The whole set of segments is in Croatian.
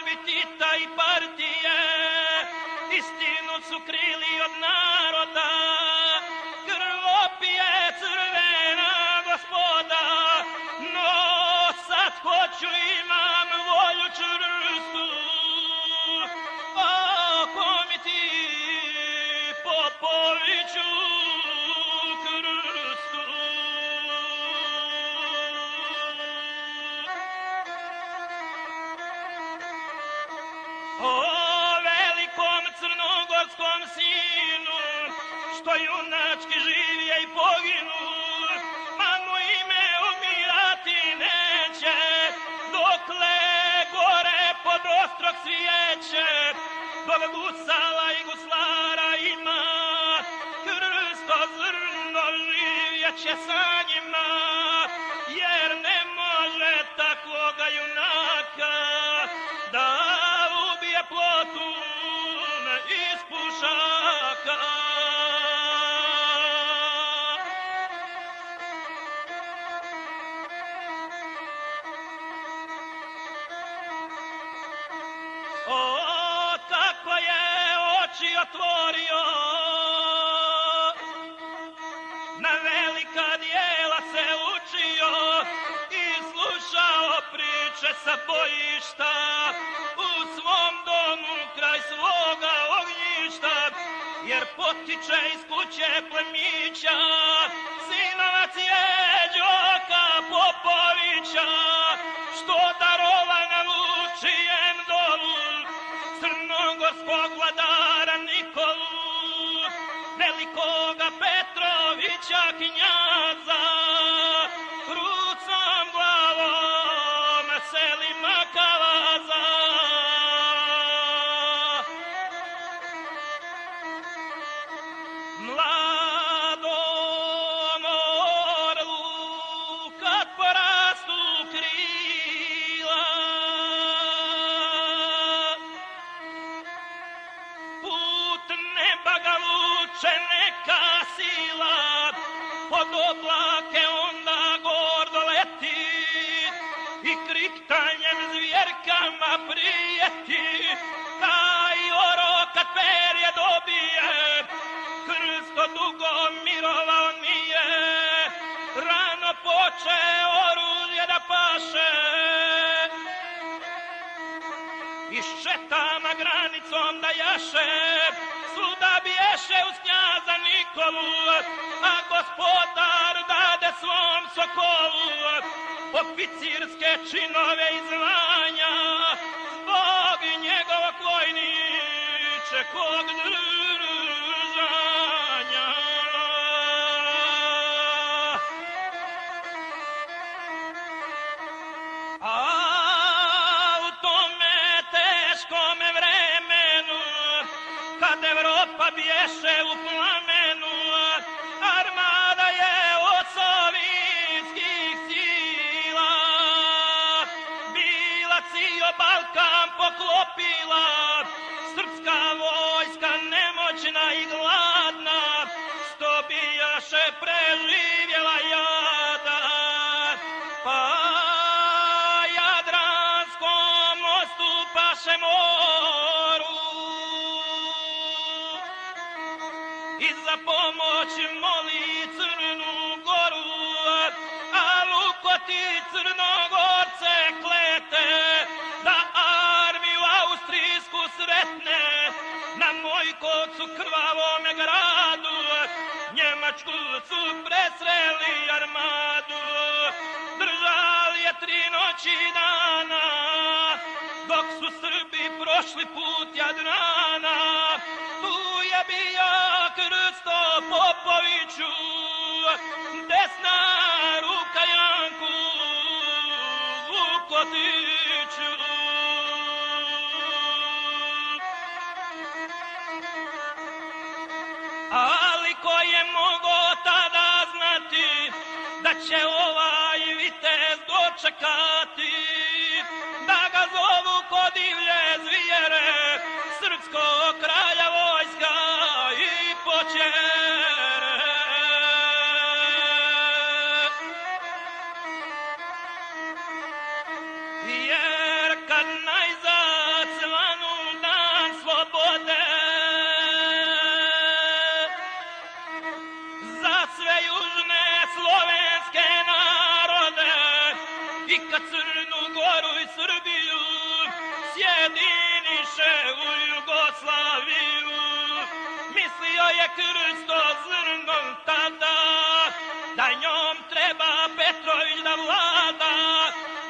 borbi i partije Istinu su krili od naroda. Krvopije crvena gospoda No sad hoću imati ostrog svijeće, Bog gusala i guslara ima, Hrsto zrno živjeće sa njim. knjaza, krucom glavom, selima ka sinove i zvanja, zbog njegova vojniče, kog držanja. A u tome teškome vremenu, kad Evropa bješe u planu, pouco opila. Kocu krvavome gradu, Njemačku su presreli armadu, držali je tri noći dana, dok su Srbi prošli put Jadrana, tu je bio Krsto Popoviću, desna ruka Janku dočekati da ga zovu kod divlje zvijere srpskog kralja vojska i počere. Jer zrnom tada da njom treba Petrović da vlada.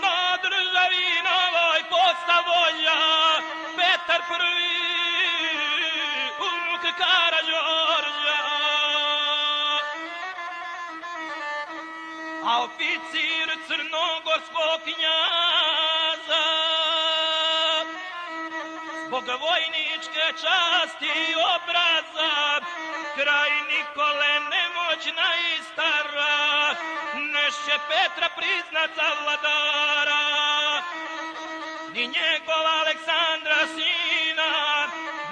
No državi novoj posta volja Petar prvi unuk Karađorđa a oficir crnogorskog knjaza zbog vojničke časti obraza kraj Nikole nemoćna i stara. Neše Petra priznat za vladara. Ni njegova Aleksandra sina.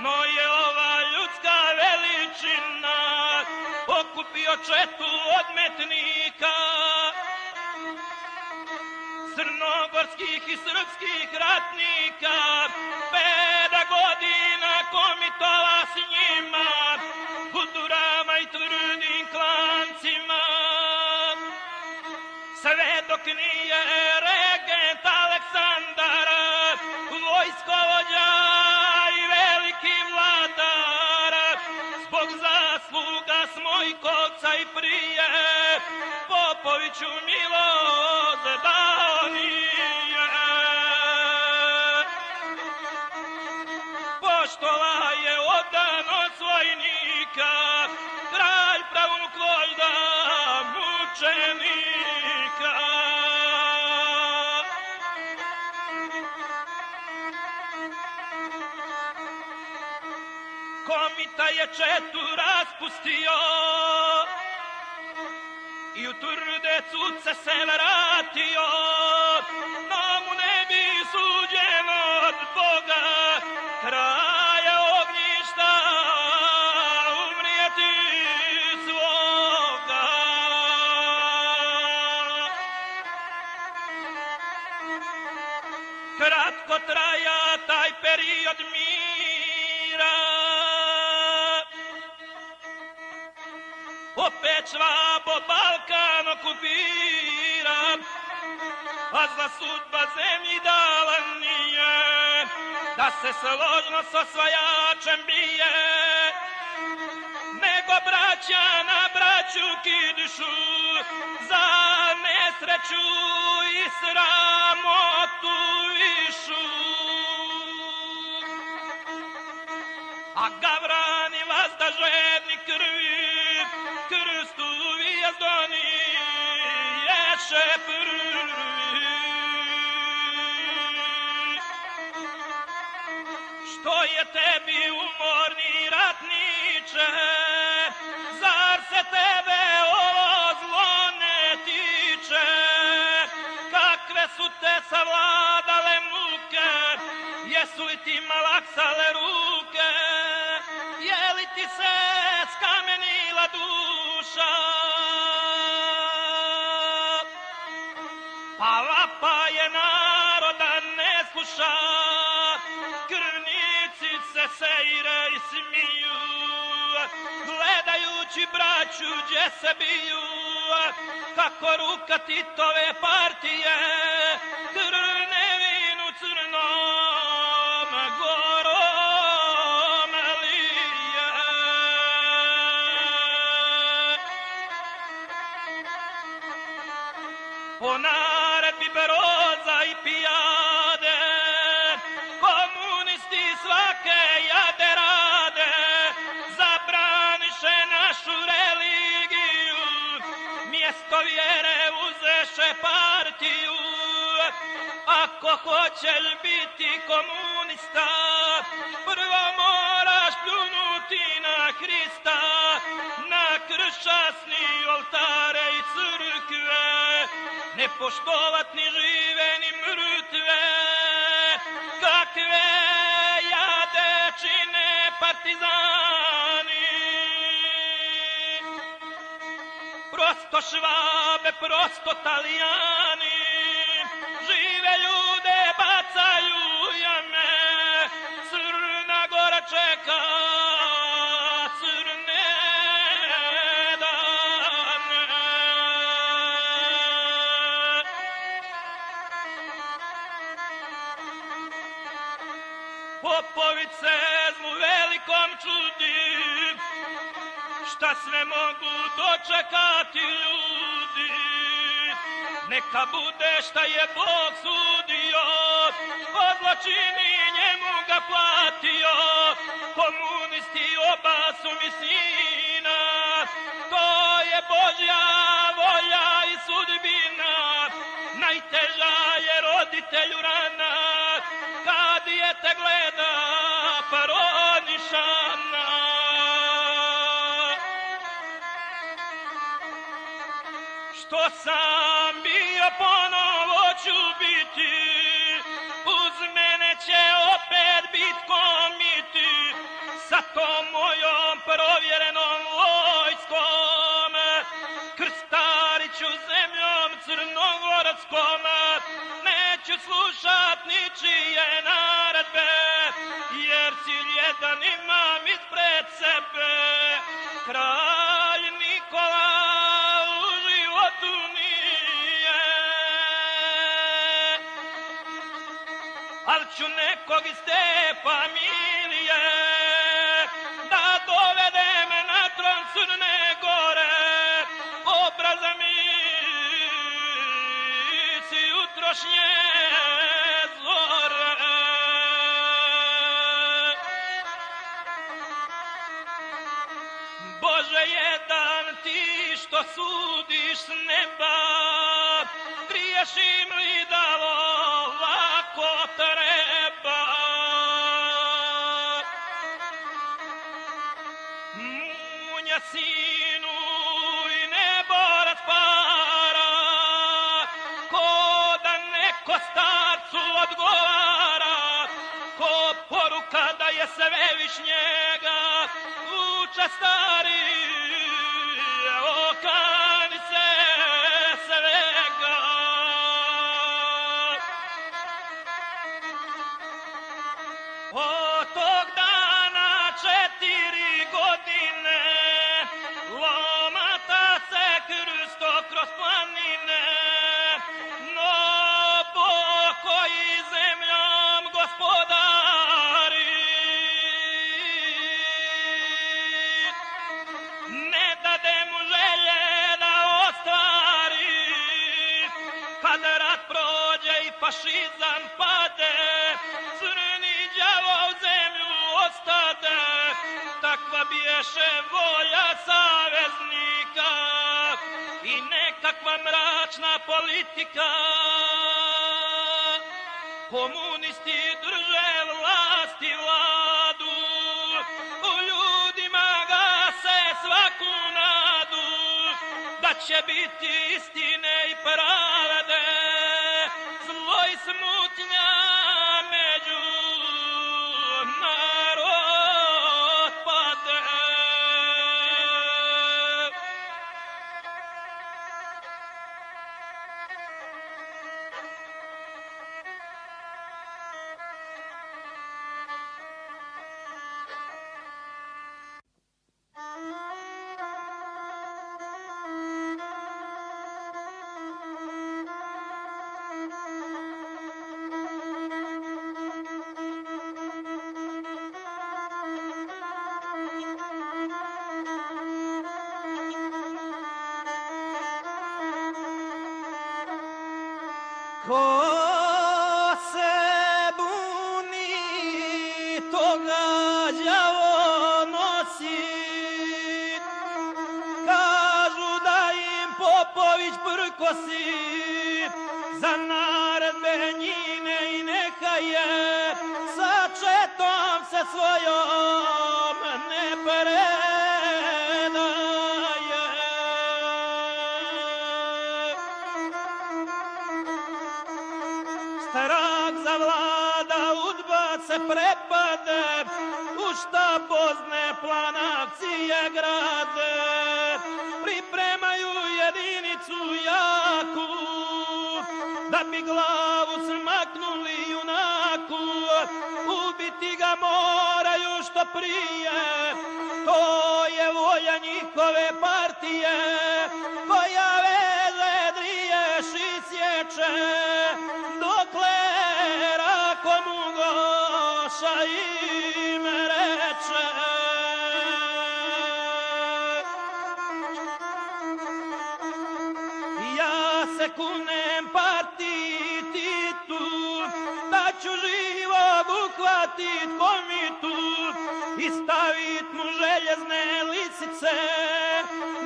No je ova ljudska veličina. Okupio četu odmetnika. Crnogorskih i srpskih ratnika. Peda dok nije regent Aleksandar vojskovođa i veliki vladar zbog zasluga Smojkovca i prije Popoviću milost dao nije je četu raspustio. I u Turdecu se se vratio, no mu ne bi suđeno od Boga, kraja ognjišta umrijeti svoga. Kratko traja taj period mira, švabo Balkan okupira, a za sudba zemlji dala nije, da se složno s osvajačem bije, nego braća na braću kidišu, za nesreću i sramotu višu. A gavrani vazda žedni krvi, krstu vijezdoni ješe prvi. Što je tebi umorni ratniče, zar se tebe ovo zlo ne tiče? Kakve su te savladale muke, jesu li ti malaksale ruke? Je li ti se skamenila duša? Pa vapa je naroda ne sluša, se sejre i smiju, gledajući braću gdje se kako ruka Titove partije partiju. Ako hoćeš biti komunista, prvo moraš pljunuti na Hrista, na kršćasni oltare i crkve, ne poštovat ni žive ni mrtve, kakve jade čine partizani. Prosto švabe, prosto talijani, čeka crne dane. Popovice mu velikom čudi, šta sve mogu dočekati ljudi. Neka bude šta je Bog sudio, od platio. Komunisti oba su mi sina, to je Božja volja i sudbina. Najteža je roditelju rana, kad je te gleda paronišana. Što sam bio, ponovo ću biti, uz mene će opet bit komiti, sa tom mojom provjerenom vojskom, krstariću zemljom crnogorskom, neću slušat ničije naredbe, jer cilj jedan imam ispred sebe, kralj ću nekog Bože jedan ti što sudiš s neba, griješim li da ovako treba? Munja sinu i nebo raspara, ko da neko starcu odgovara, ko poruka da je sve muchas. Fašizam pade crni đavo u zemlju ostade takva biješe volja saveznika i nekakva mračna politika. Komunisti drže vlast i vladu u ljudima gase svaku nadu da će biti istine i pravde zlo za naredbe njine i neka je, sa četom se svojom ne predaje. Strah zavlada, se prepade, u šta pozne plan akcije grade. Bi glavu smaknuli junaku. Ubiti ga moraju što prije, to je volja njihove partije, koja veze driješ i sječe, dokle rakomu goša im reče. Kunem uhvatit komitu i stavit mu željezne lisice,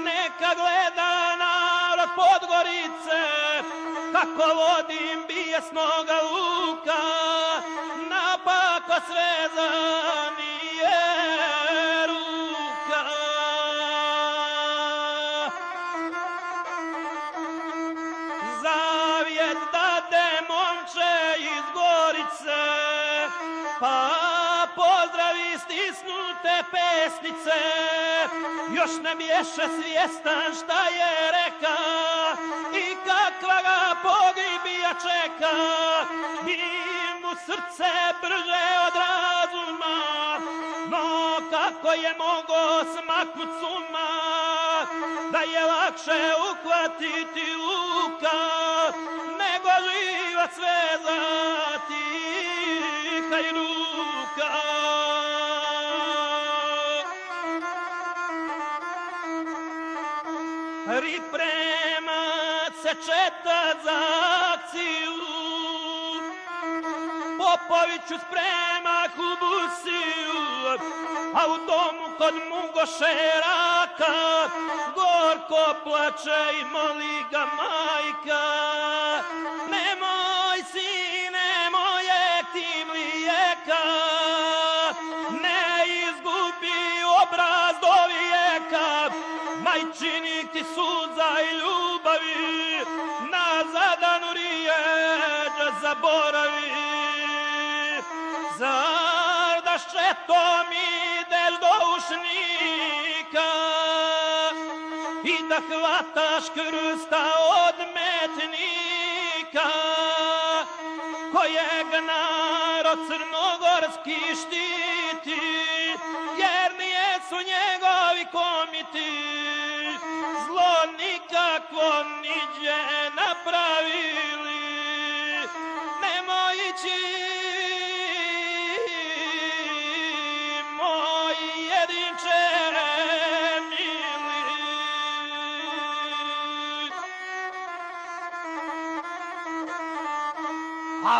neka gleda narod Podgorice, kako vodim bijesnoga luka, napako svezanije pesnice. Još ne bješe svjestan šta je reka i kakva ga pogibija čeka. Bi mu srce brže od razuma, no kako je mogo smaknut suma, da je lakše uhvatiti luka, nego živa svezati hajduka. Četa za akciju, Popoviću sprema kubusiju, a u domu kod Mugoše raka, gorko plače i moli ga majka. Nemoj zaboravi. Zar da šetom ideš do ušnika i da hvataš krsta od metnika? Kojeg narod crnogorski štiti? Jer nije su njegovi komiti. Zlo nikakvo niđe napravili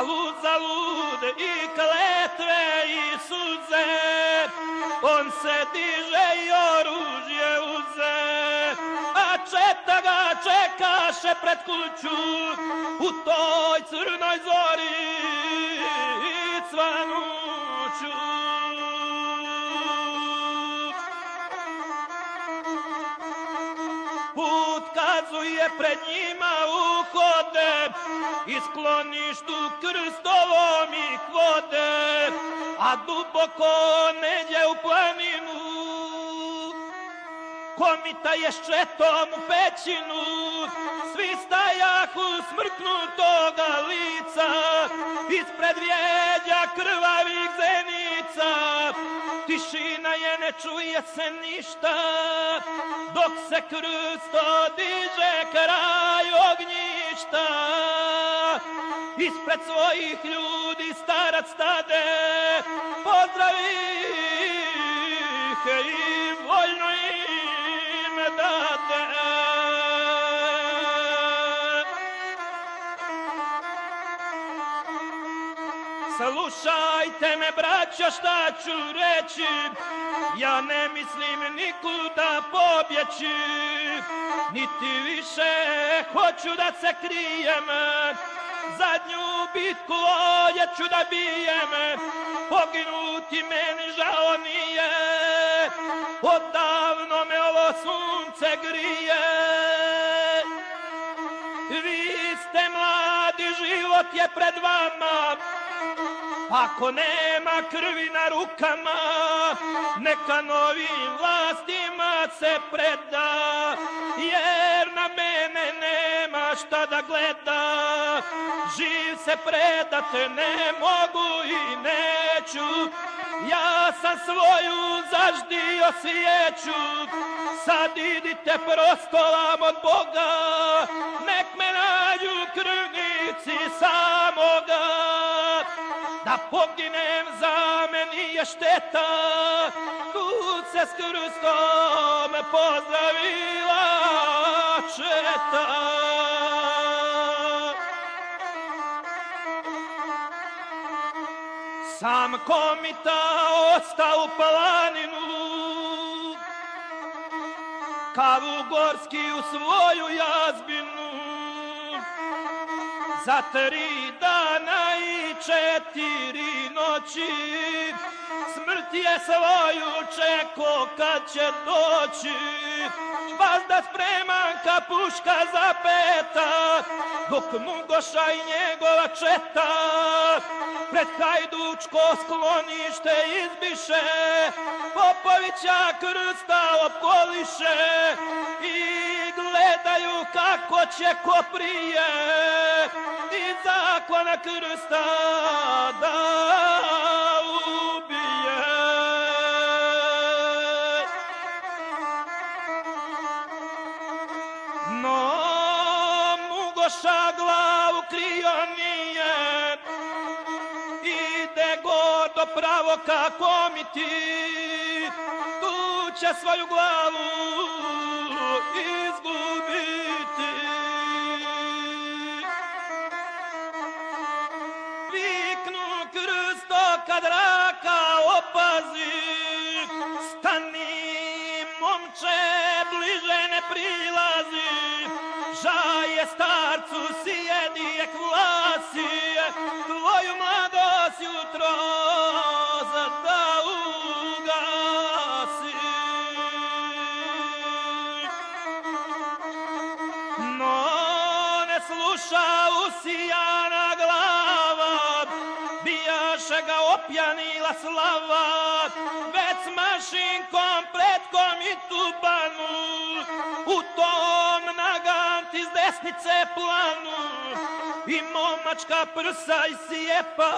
uzalud i kletve i suze, on se diže i oružje a četa ga čekaše pred kuću u toj crnoj zori cvanuću. Put kazuje pred njima uhode i skloništu krstovom ih vode, a duboko neđe u planinu komita je ščetom u pećinu, svi stajahu smrknutoga lica, ispred vjeđa krvavih zenica, tišina je, ne čuje se ništa, dok se krsto diže kraj ognjišta. Ispred svojih ljudi starac stade, pozdravi ih i Slušajte me, braćo, šta ću reći, ja ne mislim nikuda pobjeći, niti više hoću da se krijem, zadnju bitku ovdje ću da bijem, poginuti meni žao nije, odavno me ovo sunce grije. Vi ste mladi, život je pred vama, ako nema krvi na rukama, neka novim vlastima se preda, jer na mene nema šta da gleda. Živ se predate ne mogu i neću, ja sam svoju zaždio svijeću, sad idite prostolam od Boga, nek me nađu krvnici samoga poginem za meni je šteta, tu se s krstom pozdravila četa. Sam komita osta u planinu, kavu gorski u svoju jazbinu, za tri dana i četiri noći Smrt je svoju čeko kad će doći. Vazda spreman ka puška za peta Dok mu goša i njegova četa. Pred hajdučko sklonište izbiše Popovića krsta okoliše I gledaju kako će ko prije I zakona krsta da ubije No Mugoša glavu krio nije Ide gordo pravo kako mi ti će svoju glavu izgubiti. Viknu krsto kad raka opazi. Stani momče bliže ne prilazi. Žaje starcu sijedijek vlasi Tvoju mladost jutro slava Već s mašinkom pretkom i tubanu. U tom naganti s desnice planu. I momačka prsa i sjepa.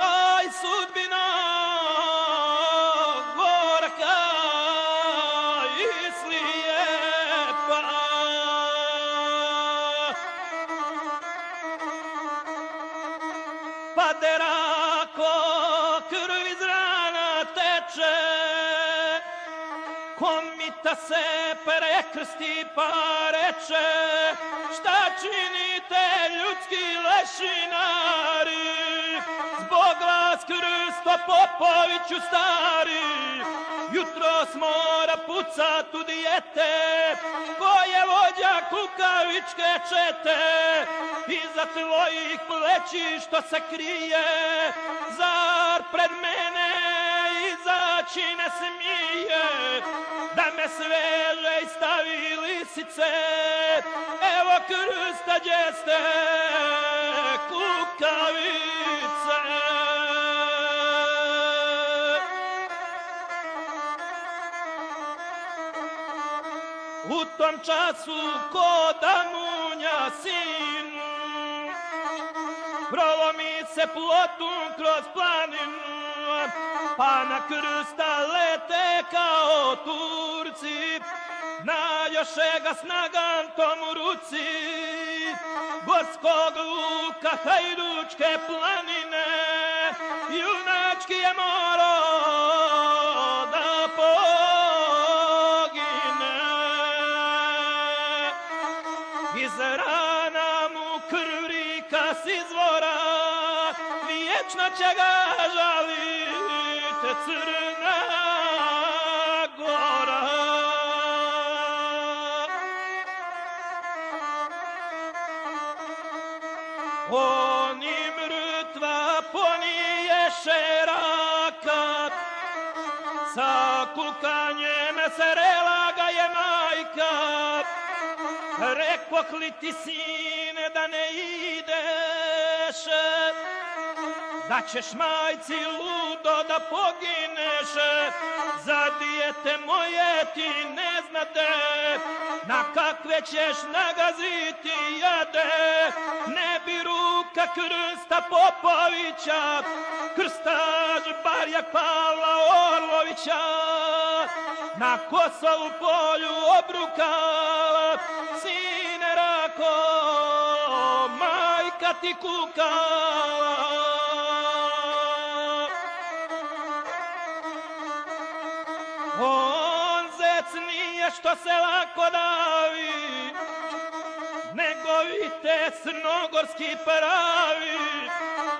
Aj sudbina gorka i slijepa. Iz teče Komita se prekrsti pa reče Šta činite ljudski lešinari? Zbog vas krsto Popoviću stari. Jutros mora pucat u dijete Ko je vođa kukavičke čete. Iza tvojih pleći što se krije mene izaći ne smije Da me sveže i stavi lisice. Evo krsta gdje ste kukavice. U tom času ko da munja sinu Prolomi se plotum kroz planinu Pa na krsta lete kao Turci. Najoše ga snagantom u ruci. Gorskog luka Hajdučke planine. Junački je morao ga žalite Crna Gora. Oni mrtva poniješe raka, sa kukanjem srela ga je majka. Rekok li ti sine da ne ideš, da ćeš majci ludo da pogineš, za dijete moje ti ne znate, na kakve ćeš nagaziti jade, ne bi ruka krsta Popovića, krstaž Barjak Pavla Orlovića, na Kosovu polju obrukala, sine rako, majka ti kukala. Što se lako davi, nego vite snogorski pravi,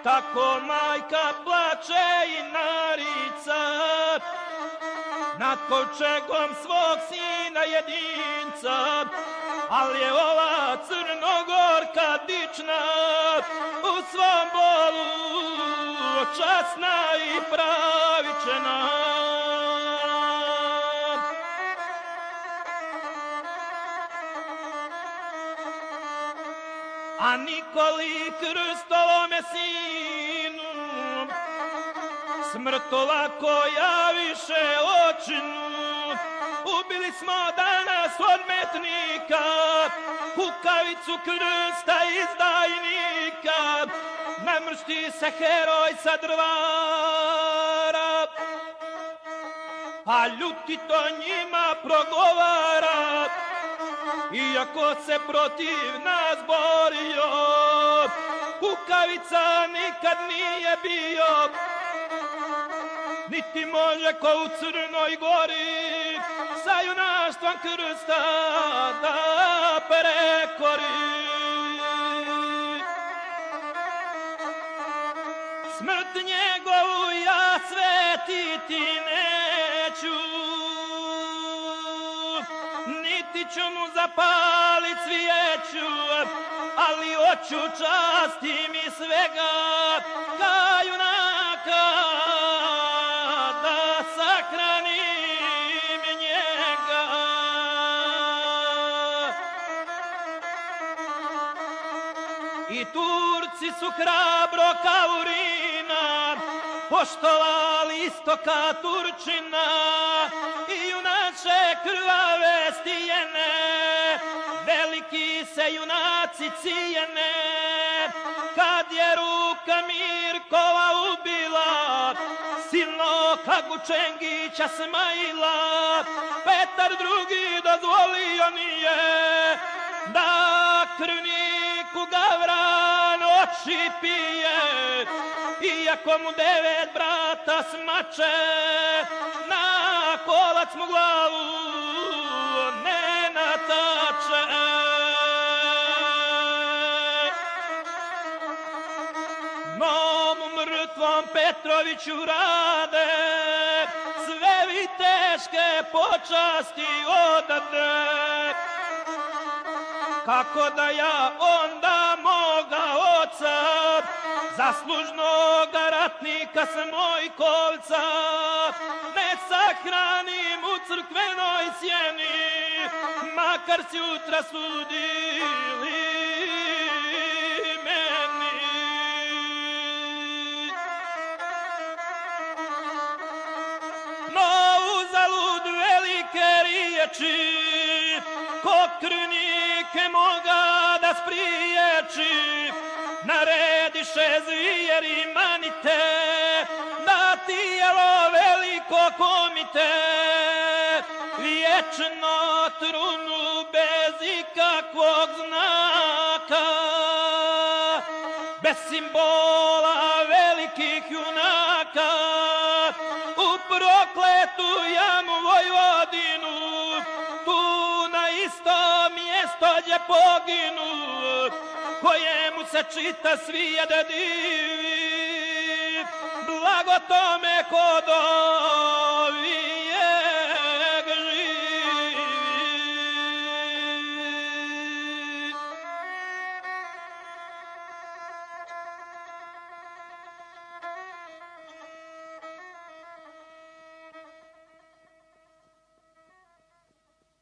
tako majka plače i narica, nad kovčegom svog sina jedinca, ali je ova crnogorka dična, u svom bolu časna i pravična. Nikoli Krstovome sinu. Smrt ovako ja više očinu. Ubili smo danas odmetnika. Kukavicu krsta izdajnika. Namršti se heroj sa drvara. A ljuti to njima progovara Iako se protiv nas borio Kukavica nikad nije bio. Niti može ko u Crnoj gori Sa junaštvom krsta da prekori. Smrt njegovu ja svetiti neću ću mu zapalit svijeću Ali hoću časti mi svega Ka junaka Da sakranim njega. I Turci su hrabro Kaurina poštovali istoka Turčina junače krvave stijene, veliki se junaci cijene, kad je ruka Mirkova ubila, silno Kagučengića smajila, Petar drugi dozvolio nije, da krvniku Gavran oči pije, iako mu devet brata smače, na kolac mu glavu ne natače. Nomu mrtvom Petroviću rade, sve vi teške počasti odade. Kako da ja onda moga oca, zaslužnog ratnika s moj kolca, ne sahranim u crkvenoj sjeni, makar sutra sudili meni. No uzalud velike riječi, ko krvnike moga da spriječi, narediše manite, da tijelo veliko komite, vječno trunu bez ikakvog znaka, bez simbola velikih junaka, u prokletu jamu Vojvodinu, isto mjesto gdje poginu, kojemu se čita svijede divi. blago tome kodovi